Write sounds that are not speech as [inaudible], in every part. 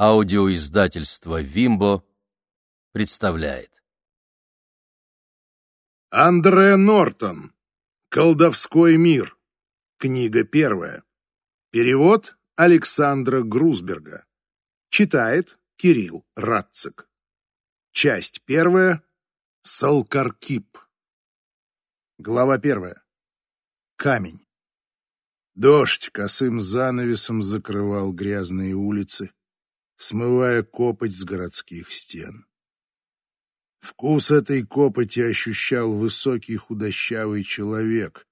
Аудиоиздательство «Вимбо» представляет. Андре Нортон. Колдовской мир. Книга первая. Перевод Александра Грузберга. Читает Кирилл Радцик. Часть первая. Салкаркип. Глава первая. Камень. Дождь косым занавесом закрывал грязные улицы смывая копоть с городских стен. Вкус этой копоти ощущал высокий худощавый человек,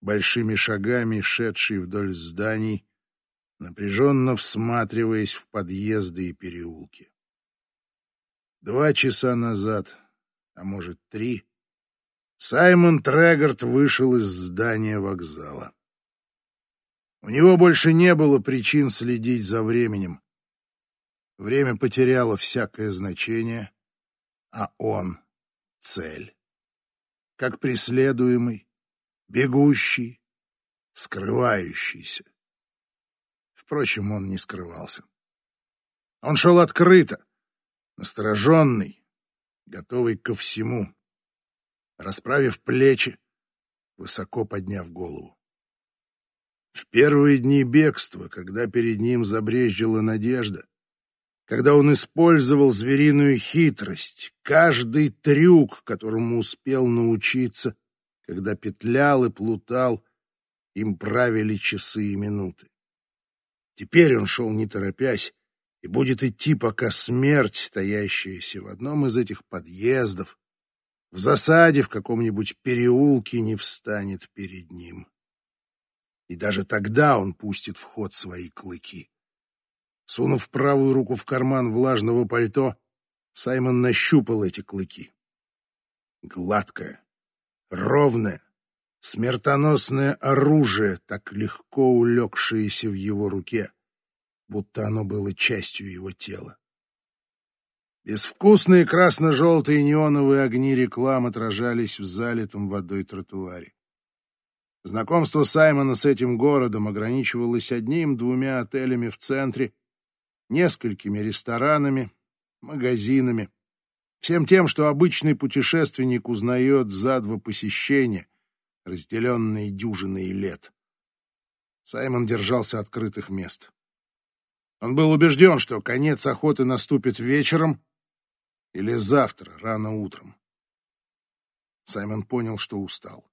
большими шагами шедший вдоль зданий, напряженно всматриваясь в подъезды и переулки. Два часа назад, а может три, Саймон Трегорт вышел из здания вокзала. У него больше не было причин следить за временем. Время потеряло всякое значение, а он — цель. Как преследуемый, бегущий, скрывающийся. Впрочем, он не скрывался. Он шел открыто, настороженный, готовый ко всему, расправив плечи, высоко подняв голову. В первые дни бегства, когда перед ним забрезжила надежда, когда он использовал звериную хитрость, каждый трюк, которому успел научиться, когда петлял и плутал, им правили часы и минуты. Теперь он шел не торопясь и будет идти, пока смерть, стоящаяся в одном из этих подъездов, в засаде в каком-нибудь переулке не встанет перед ним. И даже тогда он пустит в ход свои клыки. Сунув правую руку в карман влажного пальто, Саймон нащупал эти клыки. Гладкое, ровное, смертоносное оружие, так легко улегшееся в его руке, будто оно было частью его тела. Безвкусные красно-желтые неоновые огни реклам отражались в залитом водой тротуаре. Знакомство Саймона с этим городом ограничивалось одним-двумя отелями в центре несколькими ресторанами, магазинами, всем тем, что обычный путешественник узнает за два посещения, разделенные дюжиной лет. Саймон держался открытых мест. Он был убежден, что конец охоты наступит вечером или завтра, рано утром. Саймон понял, что устал.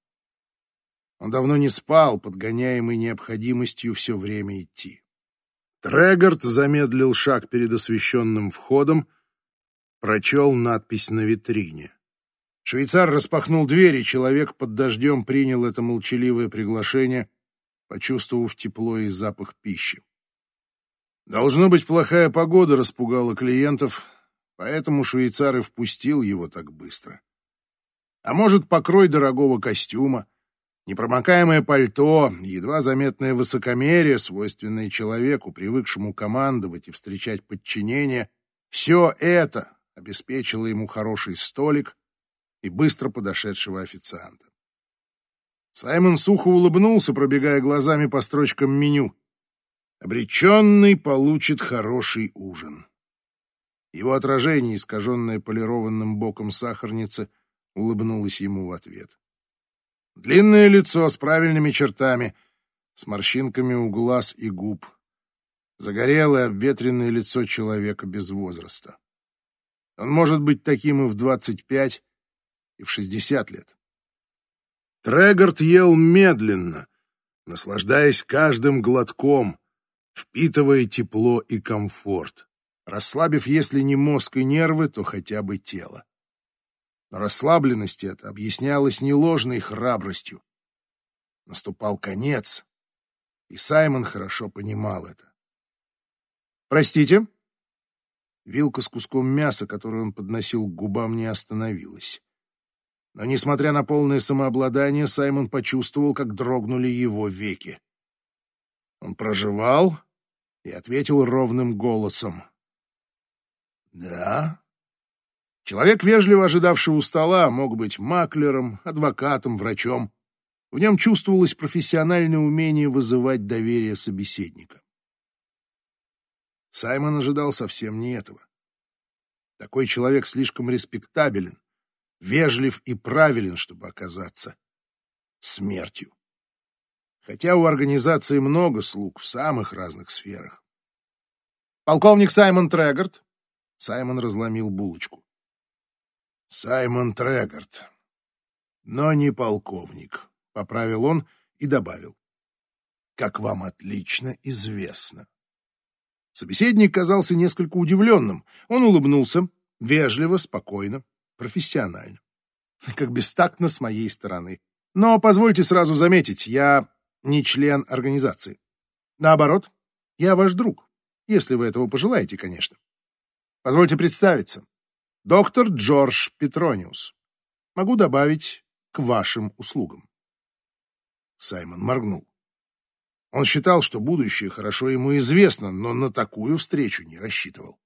Он давно не спал, подгоняемый необходимостью все время идти. Трегард замедлил шаг перед освещенным входом, прочел надпись на витрине. Швейцар распахнул дверь, и человек под дождем принял это молчаливое приглашение, почувствовав тепло и запах пищи. Должно быть, плохая погода распугала клиентов, поэтому швейцар и впустил его так быстро. А может, покрой дорогого костюма — Непромокаемое пальто, едва заметное высокомерие, свойственное человеку, привыкшему командовать и встречать подчинение, все это обеспечило ему хороший столик и быстро подошедшего официанта. Саймон сухо улыбнулся, пробегая глазами по строчкам меню. Обреченный получит хороший ужин. Его отражение, искаженное полированным боком сахарницы, улыбнулось ему в ответ. Длинное лицо с правильными чертами, с морщинками у глаз и губ. Загорелое, обветренное лицо человека без возраста. Он может быть таким и в 25, и в 60 лет. Трегард ел медленно, наслаждаясь каждым глотком, впитывая тепло и комфорт, расслабив, если не мозг и нервы, то хотя бы тело. Но расслабленность эта объяснялась не ложной храбростью. Наступал конец, и Саймон хорошо понимал это. «Простите?» Вилка с куском мяса, который он подносил к губам, не остановилась. Но, несмотря на полное самообладание, Саймон почувствовал, как дрогнули его веки. Он проживал и ответил ровным голосом. «Да?» Человек, вежливо ожидавший у стола, мог быть маклером, адвокатом, врачом. В нем чувствовалось профессиональное умение вызывать доверие собеседника. Саймон ожидал совсем не этого. Такой человек слишком респектабелен, вежлив и правилен, чтобы оказаться смертью. Хотя у организации много слуг в самых разных сферах. Полковник Саймон Трегорд. Саймон разломил булочку. Саймон Трегорд. Но не полковник, поправил он и добавил. Как вам отлично известно. Собеседник казался несколько удивленным. Он улыбнулся, вежливо, спокойно, профессионально. [laughs] Как бестактно с моей стороны. Но позвольте сразу заметить, я не член организации. Наоборот, я ваш друг, если вы этого пожелаете, конечно. Позвольте представиться. Доктор Джордж Петрониус. Могу добавить к вашим услугам. Саймон моргнул. Он считал, что будущее хорошо ему известно, но на такую встречу не рассчитывал.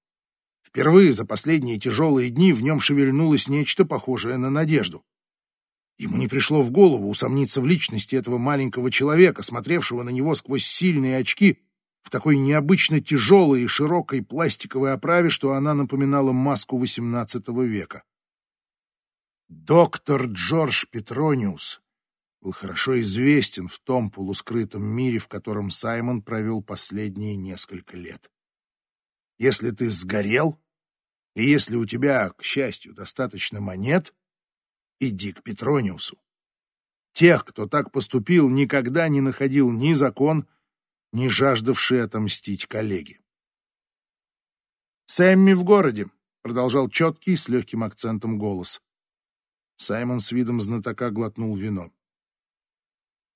Впервые за последние тяжелые дни в нем шевельнулось нечто похожее на надежду. Ему не пришло в голову усомниться в личности этого маленького человека, смотревшего на него сквозь сильные очки в такой необычно тяжелой и широкой пластиковой оправе, что она напоминала маску XVIII века. Доктор Джордж Петрониус был хорошо известен в том полускрытом мире, в котором Саймон провел последние несколько лет. Если ты сгорел, и если у тебя, к счастью, достаточно монет, иди к Петрониусу. Тех, кто так поступил, никогда не находил ни закон, ни жаждавший отомстить коллеги. «Сэмми в городе», — продолжал четкий с легким акцентом голос. Саймон с видом знатока глотнул вино.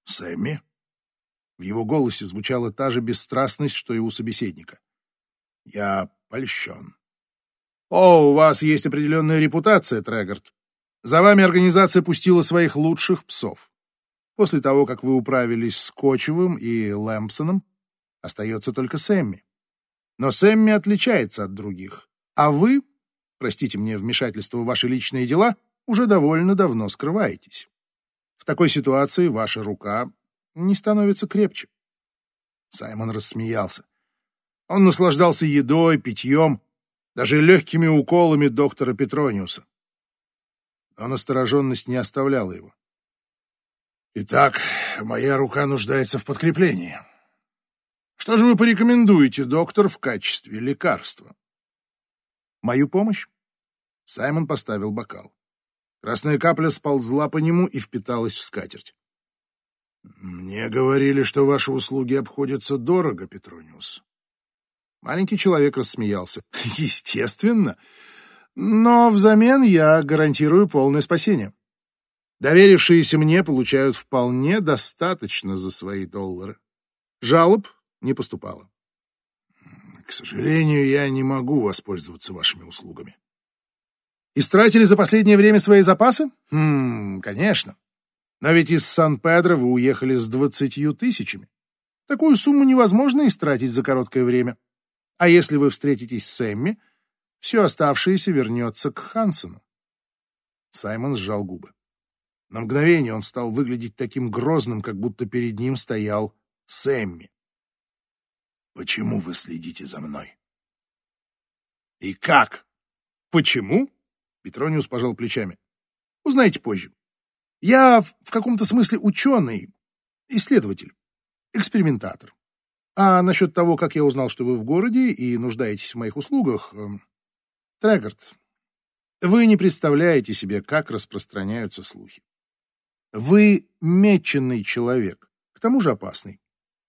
Сэмми?» В его голосе звучала та же бесстрастность, что и у собеседника. «Я польщен». «О, у вас есть определенная репутация, Трегорд. За вами организация пустила своих лучших псов. После того, как вы управились с Кочевым и Лэмпсоном, остается только Сэмми. Но Сэмми отличается от других, а вы, простите мне вмешательство в ваши личные дела, уже довольно давно скрываетесь. В такой ситуации ваша рука не становится крепче. Саймон рассмеялся. Он наслаждался едой, питьем, даже легкими уколами доктора Петрониуса. Но настороженность не оставляла его. «Итак, моя рука нуждается в подкреплении. Что же вы порекомендуете, доктор, в качестве лекарства?» «Мою помощь?» Саймон поставил бокал. Красная капля сползла по нему и впиталась в скатерть. «Мне говорили, что ваши услуги обходятся дорого, Петрониус». Маленький человек рассмеялся. [laughs] «Естественно. Но взамен я гарантирую полное спасение. Доверившиеся мне получают вполне достаточно за свои доллары. Жалоб не поступало. К сожалению, я не могу воспользоваться вашими услугами. Истратили за последнее время свои запасы? Хм, конечно. Но ведь из Сан-Педро вы уехали с двадцатью тысячами. Такую сумму невозможно истратить за короткое время. А если вы встретитесь с Эмми, все оставшееся вернется к Хансену. Саймон сжал губы. На мгновение он стал выглядеть таким грозным, как будто перед ним стоял Сэмми. «Почему вы следите за мной?» «И как?» «Почему?» Петрониус пожал плечами. Узнаете позже. Я в каком-то смысле ученый, исследователь, экспериментатор. А насчет того, как я узнал, что вы в городе и нуждаетесь в моих услугах... Э, Трегорд, вы не представляете себе, как распространяются слухи. Вы меченный человек, к тому же опасный.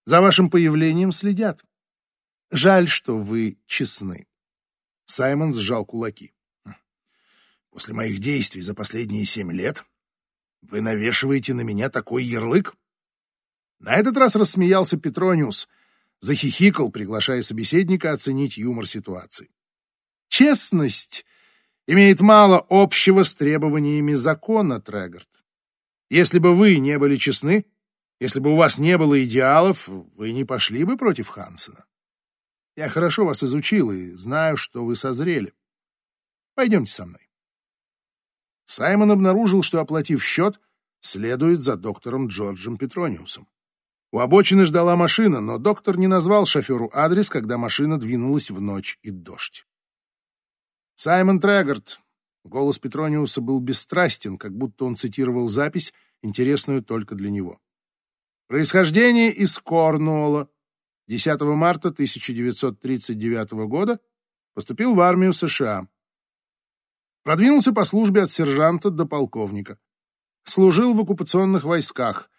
За вашим появлением следят. Жаль, что вы честны. Саймон сжал кулаки. После моих действий за последние семь лет вы навешиваете на меня такой ярлык? На этот раз рассмеялся Петрониус, захихикал, приглашая собеседника оценить юмор ситуации. Честность имеет мало общего с требованиями закона, Трегорд. Если бы вы не были честны, если бы у вас не было идеалов, вы не пошли бы против Хансена. Я хорошо вас изучил и знаю, что вы созрели. Пойдемте со мной. Саймон обнаружил, что, оплатив счет, следует за доктором Джорджем Петрониусом. У обочины ждала машина, но доктор не назвал шоферу адрес, когда машина двинулась в ночь и дождь. Саймон Трегорд. Голос Петрониуса был бесстрастен, как будто он цитировал запись, интересную только для него. Происхождение из Корнуолла. 10 марта 1939 года поступил в армию США. Продвинулся по службе от сержанта до полковника. Служил в оккупационных войсках.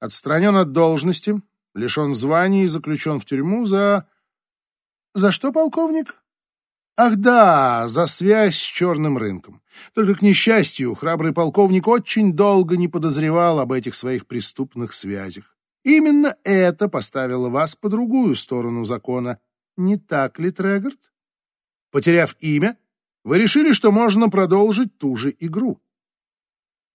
Отстранен от должности, лишен звания и заключен в тюрьму за... За что, полковник? Ах да, за связь с черным рынком. Только, к несчастью, храбрый полковник очень долго не подозревал об этих своих преступных связях. Именно это поставило вас по другую сторону закона. Не так ли, Трегорд? Потеряв имя, вы решили, что можно продолжить ту же игру.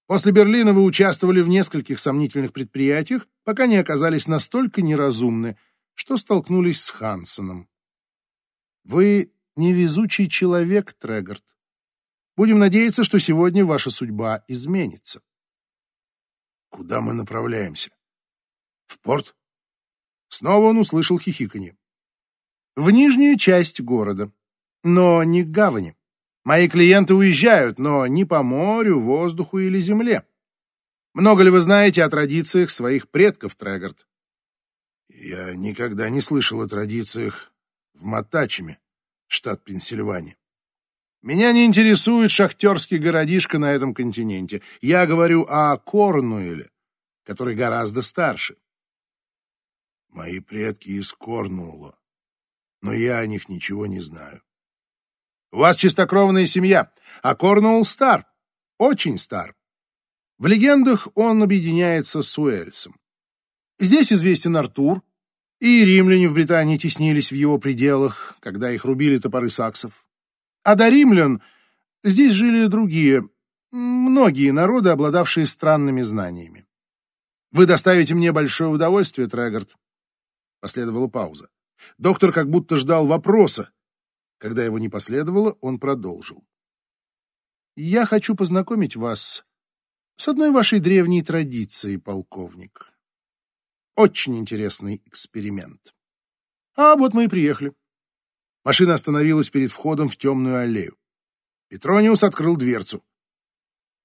После Берлина вы участвовали в нескольких сомнительных предприятиях, пока не оказались настолько неразумны, что столкнулись с Хансеном. Вы невезучий человек, Трегорд. Будем надеяться, что сегодня ваша судьба изменится. Куда мы направляемся? В порт? Снова он услышал хихиканье. В нижнюю часть города, но не к гавани. Мои клиенты уезжают, но не по морю, воздуху или земле. Много ли вы знаете о традициях своих предков, Трегорд? Я никогда не слышал о традициях в Матачеме, штат Пенсильвания. Меня не интересует шахтерский городишко на этом континенте. Я говорю о Корнуэле, который гораздо старше. Мои предки из Корнуэлла, но я о них ничего не знаю. У вас чистокровная семья, а Корнуолл стар, очень стар. В легендах он объединяется с Уэльсом. Здесь известен Артур, и римляне в Британии теснились в его пределах, когда их рубили топоры саксов. А до римлян здесь жили другие, многие народы, обладавшие странными знаниями. «Вы доставите мне большое удовольствие, Трегорд». Последовала пауза. Доктор как будто ждал вопроса, когда его не последовало, он продолжил. «Я хочу познакомить вас с одной вашей древней традицией, полковник. Очень интересный эксперимент. А вот мы и приехали». Машина остановилась перед входом в темную аллею. Петрониус открыл дверцу.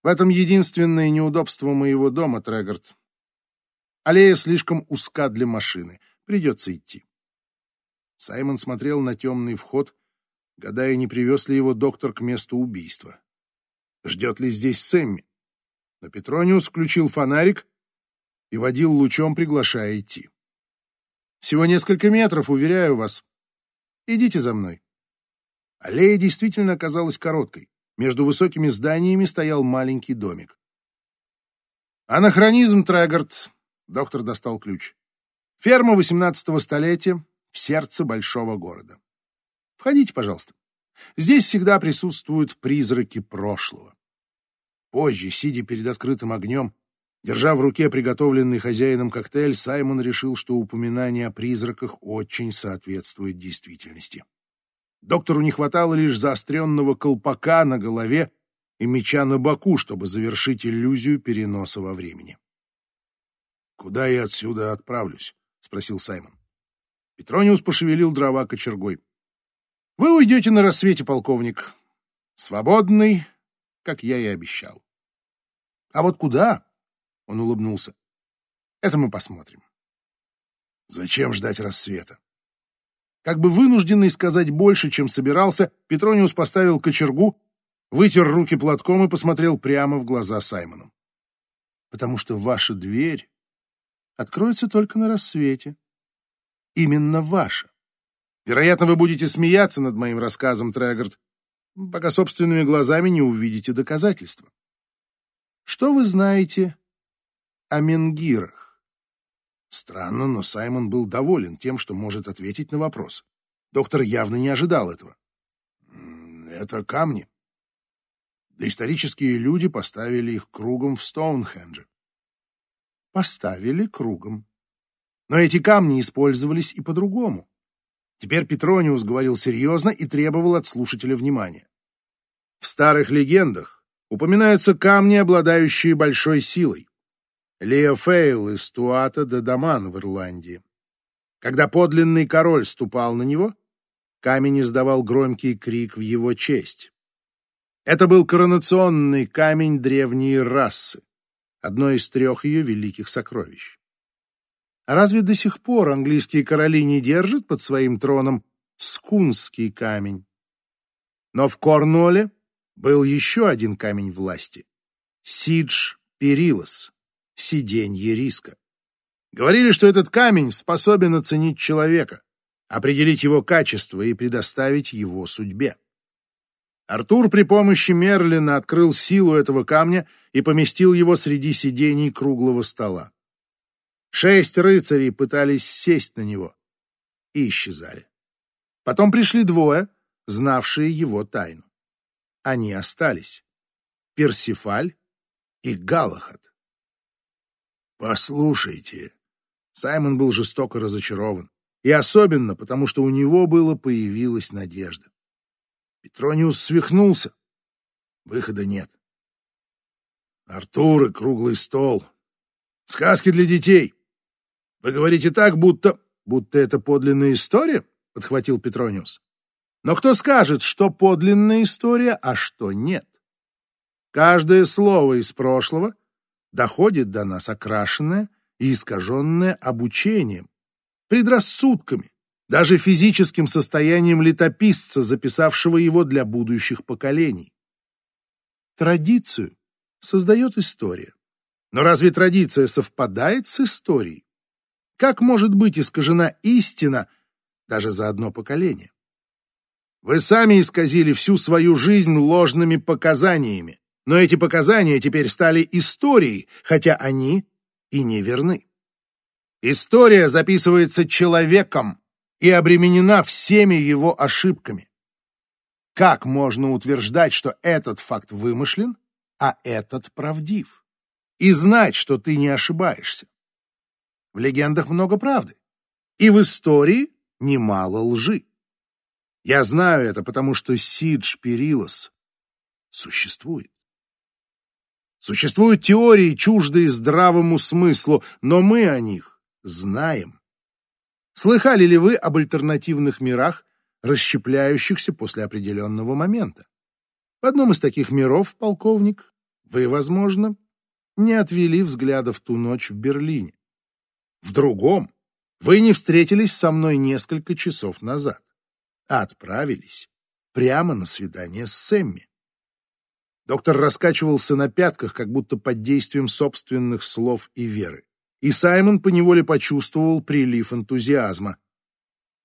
В этом единственное неудобство моего дома, Трегорд. Аллея слишком узка для машины. Придется идти. Саймон смотрел на темный вход, гадая, не привез ли его доктор к месту убийства. Ждет ли здесь Сэмми? Но Петрониус включил фонарик и водил лучом, приглашая идти. «Всего несколько метров, уверяю вас. Идите за мной». Аллея действительно оказалась короткой. Между высокими зданиями стоял маленький домик. «Анахронизм, Трегорд!» — доктор достал ключ. «Ферма XVIII столетия в сердце большого города. Входите, пожалуйста. Здесь всегда присутствуют призраки прошлого. Позже, сидя перед открытым огнем, держа в руке приготовленный хозяином коктейль, Саймон решил, что упоминание о призраках очень соответствует действительности. Доктору не хватало лишь заостренного колпака на голове и меча на боку, чтобы завершить иллюзию переноса во времени. «Куда я отсюда отправлюсь?» — спросил Саймон. Петрониус пошевелил дрова кочергой. Вы уйдете на рассвете, полковник. Свободный, как я и обещал. А вот куда? Он улыбнулся. Это мы посмотрим. Зачем ждать рассвета? Как бы вынужденный сказать больше, чем собирался, Петрониус поставил кочергу, вытер руки платком и посмотрел прямо в глаза Саймону. Потому что ваша дверь откроется только на рассвете. Именно ваша. Вероятно, вы будете смеяться над моим рассказом, Трегорд, пока собственными глазами не увидите доказательства. Что вы знаете о менгирах? Странно, но Саймон был доволен тем, что может ответить на вопрос. Доктор явно не ожидал этого. Это камни. Доисторические люди поставили их кругом в Стоунхендже. Поставили кругом. Но эти камни использовались и по-другому. Теперь Петрониус говорил серьезно и требовал от слушателя внимания. В старых легендах упоминаются камни, обладающие большой силой. Лео Фейл из Туата де Даман в Ирландии. Когда подлинный король ступал на него, камень издавал громкий крик в его честь. Это был коронационный камень древней расы, одно из трех ее великих сокровищ. А разве до сих пор английские короли не держат под своим троном скунский камень? Но в Корнуолле был еще один камень власти — Сидж Перилос, сиденье риска. Говорили, что этот камень способен оценить человека, определить его качество и предоставить его судьбе. Артур при помощи Мерлина открыл силу этого камня и поместил его среди сидений круглого стола. Шесть рыцарей пытались сесть на него и исчезали. Потом пришли двое, знавшие его тайну. Они остались. Персифаль и Галахад. «Послушайте», Саймон был жестоко разочарован. И особенно, потому что у него было появилась надежда. Петрониус свихнулся. Выхода нет. Артур и круглый стол. Сказки для детей. Вы говорите так, будто... Будто это подлинная история, подхватил Петрониус. Но кто скажет, что подлинная история, а что нет? Каждое слово из прошлого доходит до нас окрашенное и искаженное обучением, предрассудками, даже физическим состоянием летописца, записавшего его для будущих поколений. Традицию создает история. Но разве традиция совпадает с историей? Как может быть искажена истина даже за одно поколение? Вы сами исказили всю свою жизнь ложными показаниями, но эти показания теперь стали историей, хотя они и не верны. История записывается человеком и обременена всеми его ошибками. Как можно утверждать, что этот факт вымышлен, а этот правдив? И знать, что ты не ошибаешься? В легендах много правды, и в истории немало лжи. Я знаю это, потому что Сидж Перилос существует. Существуют теории, чуждые здравому смыслу, но мы о них знаем. Слыхали ли вы об альтернативных мирах, расщепляющихся после определенного момента? В одном из таких миров, полковник, вы, возможно, не отвели взгляда в ту ночь в Берлине. В другом вы не встретились со мной несколько часов назад, а отправились прямо на свидание с Сэмми. Доктор раскачивался на пятках, как будто под действием собственных слов и веры. И Саймон поневоле почувствовал прилив энтузиазма.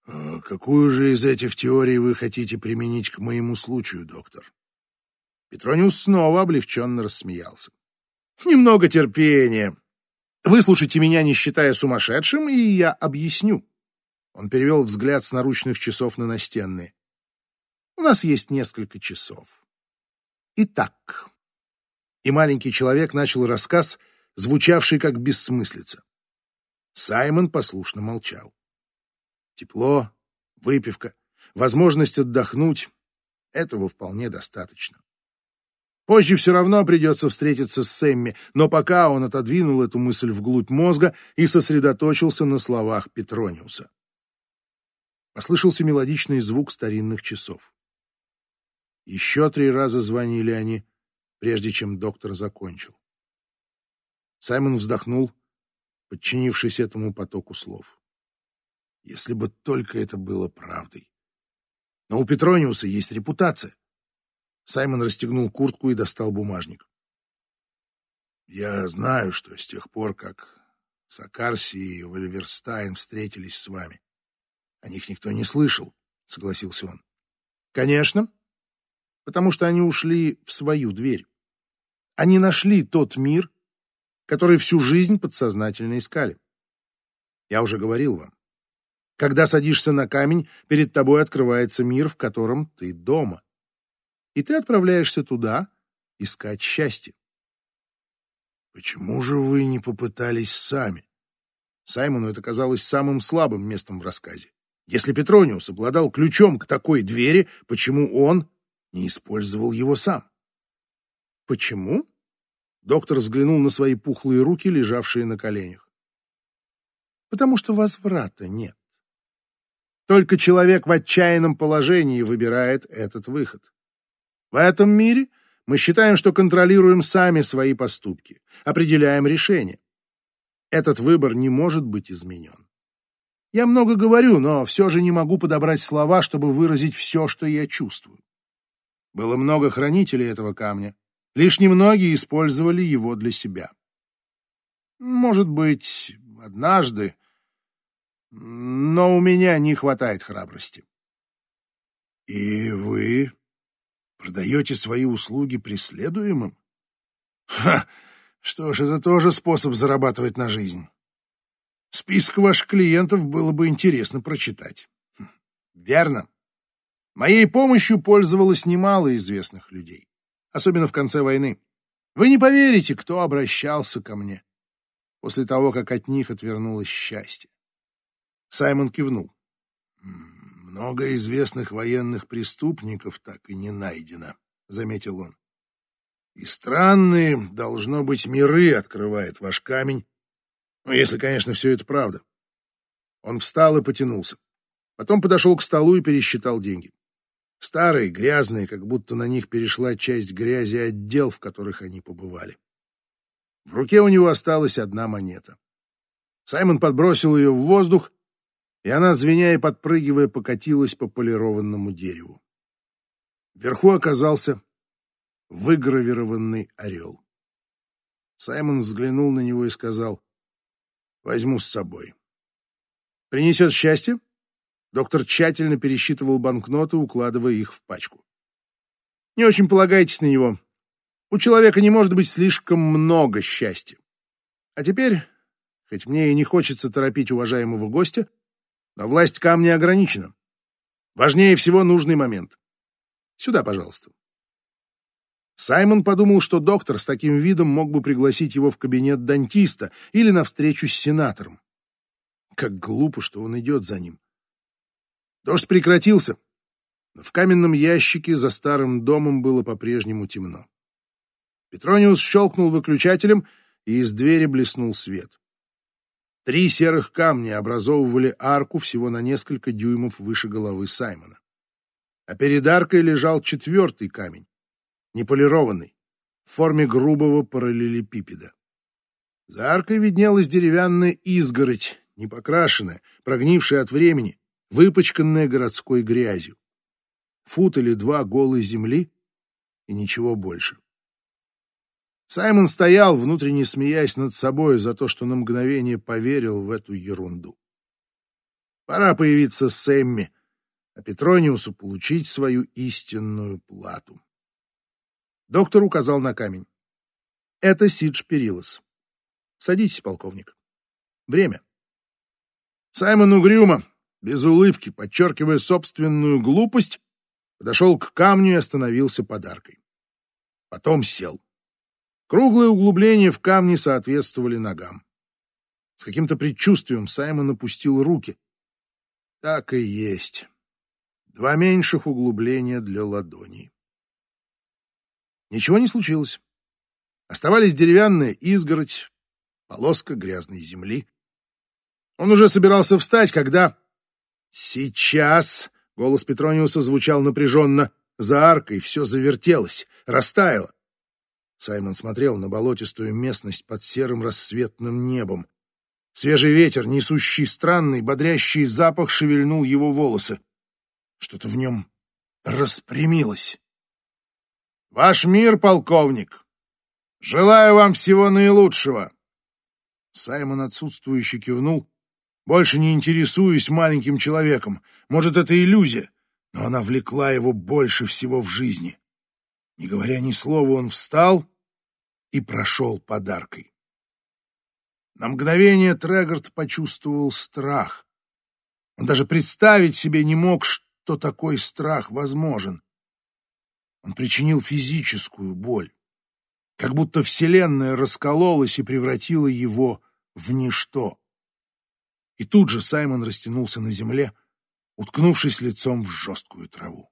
«А «Какую же из этих теорий вы хотите применить к моему случаю, доктор?» Петрониус снова облегченно рассмеялся. «Немного терпения. Выслушайте меня, не считая сумасшедшим, и я объясню». Он перевел взгляд с наручных часов на настенные. «У нас есть несколько часов. Итак, и маленький человек начал рассказ, звучавший как бессмыслица. Саймон послушно молчал. Тепло, выпивка, возможность отдохнуть — этого вполне достаточно. Позже все равно придется встретиться с Сэмми, но пока он отодвинул эту мысль вглубь мозга и сосредоточился на словах Петрониуса. Послышался мелодичный звук старинных часов. Еще три раза звонили они, прежде чем доктор закончил. Саймон вздохнул, подчинившись этому потоку слов. Если бы только это было правдой. Но у Петрониуса есть репутация. Саймон расстегнул куртку и достал бумажник. Я знаю, что с тех пор, как Сакарси и Вальверстайн встретились с вами, о них никто не слышал, согласился он. Конечно, потому что они ушли в свою дверь. Они нашли тот мир, который всю жизнь подсознательно искали. Я уже говорил вам. Когда садишься на камень, перед тобой открывается мир, в котором ты дома. И ты отправляешься туда искать счастье. Почему же вы не попытались сами? Саймону это казалось самым слабым местом в рассказе. Если Петрониус обладал ключом к такой двери, почему он не использовал его сам. Почему? Доктор взглянул на свои пухлые руки, лежавшие на коленях. Потому что возврата нет. Только человек в отчаянном положении выбирает этот выход. В этом мире мы считаем, что контролируем сами свои поступки, определяем решения. Этот выбор не может быть изменен. Я много говорю, но все же не могу подобрать слова, чтобы выразить все, что я чувствую. Было много хранителей этого камня. Лишь немногие использовали его для себя. Может быть, однажды, но у меня не хватает храбрости. И вы продаете свои услуги преследуемым? Ха! Что ж, это тоже способ зарабатывать на жизнь. Список ваших клиентов было бы интересно прочитать. Хм, верно. Моей помощью пользовалось немало известных людей, особенно в конце войны. Вы не поверите, кто обращался ко мне после того, как от них отвернулось счастье. Саймон кивнул. «Много известных военных преступников так и не найдено», — заметил он. «И странные, должно быть, миры открывает ваш камень, ну, если, конечно, все это правда». Он встал и потянулся. Потом подошел к столу и пересчитал деньги. Старые, грязные, как будто на них перешла часть грязи отдел, в которых они побывали. В руке у него осталась одна монета. Саймон подбросил ее в воздух, и она, звеня и подпрыгивая, покатилась по полированному дереву. Вверху оказался выгравированный орел. Саймон взглянул на него и сказал, «Возьму с собой». «Принесет счастье?» Доктор тщательно пересчитывал банкноты, укладывая их в пачку. «Не очень полагайтесь на него. У человека не может быть слишком много счастья. А теперь, хоть мне и не хочется торопить уважаемого гостя, но власть камня ограничена. Важнее всего нужный момент. Сюда, пожалуйста. Саймон подумал, что доктор с таким видом мог бы пригласить его в кабинет дантиста или на встречу с сенатором. Как глупо, что он идет за ним. Дождь прекратился. В каменном ящике за старым домом было по-прежнему темно. Петрониус щелкнул выключателем, и из двери блеснул свет. Три серых камня образовывали арку всего на несколько дюймов выше головы Саймона. А перед аркой лежал четвертый камень, неполированный, в форме грубого параллелепипеда. За аркой виднелась деревянная изгородь, непокрашенная, прогнившая от времени, выпачканная городской грязью. Фут или два голой земли и ничего больше. Саймон стоял, внутренне смеясь над собой за то, что на мгновение поверил в эту ерунду. Пора появиться Сэмми, а Петрониусу получить свою истинную плату. Доктор указал на камень. Это Сидж Перилос. Садитесь, полковник. Время. Саймон угрюмо, без улыбки, подчеркивая собственную глупость, подошел к камню и остановился подаркой. Потом сел. Круглые углубления в камне соответствовали ногам. С каким-то предчувствием Саймон опустил руки. Так и есть. Два меньших углубления для ладоней. Ничего не случилось. Оставались деревянная изгородь, полоска грязной земли. Он уже собирался встать, когда... «Сейчас!» — голос Петрониуса звучал напряженно. За аркой все завертелось, растаяло. Саймон смотрел на болотистую местность под серым рассветным небом. Свежий ветер, несущий странный, бодрящий запах, шевельнул его волосы. Что-то в нем распрямилось. «Ваш мир, полковник! Желаю вам всего наилучшего!» Саймон отсутствующе кивнул, больше не интересуясь маленьким человеком. Может, это иллюзия, но она влекла его больше всего в жизни. Не говоря ни слова, он встал и прошел подаркой. На мгновение Трегард почувствовал страх. Он даже представить себе не мог, что такой страх возможен. Он причинил физическую боль, как будто Вселенная раскололась и превратила его в ничто. И тут же Саймон растянулся на земле, уткнувшись лицом в жесткую траву.